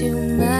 you now.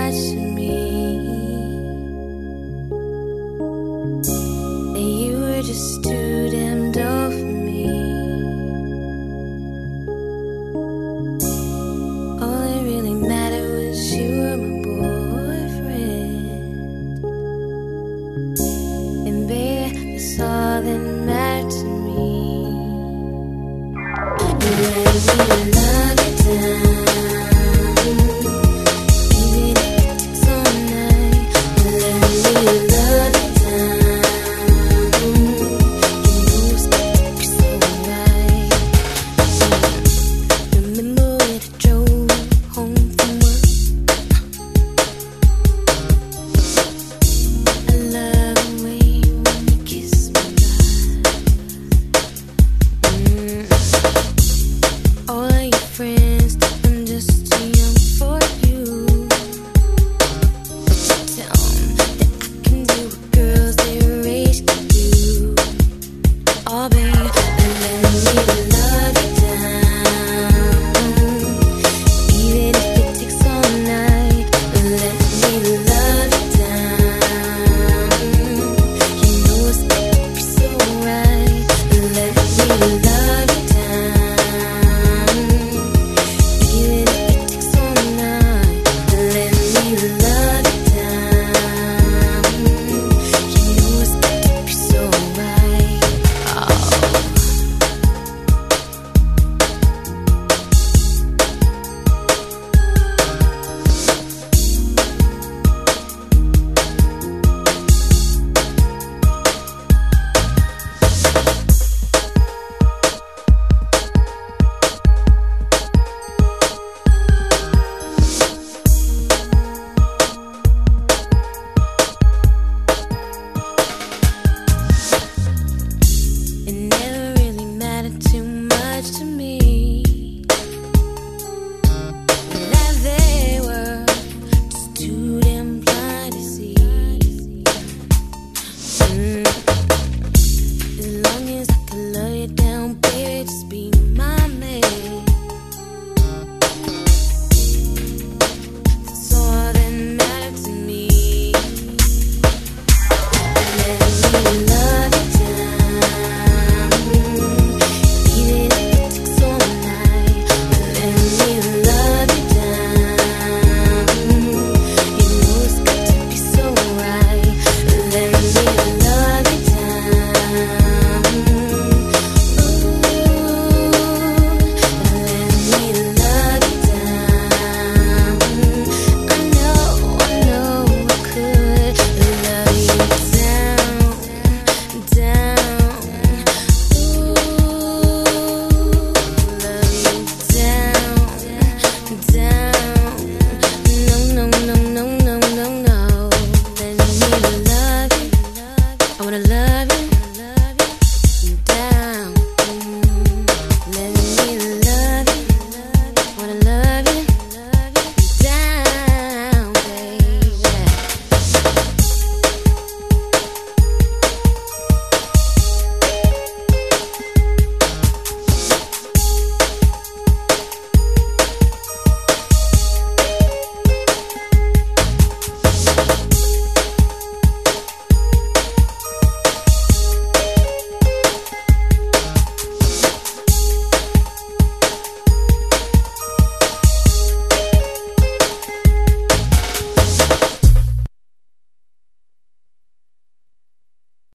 Friend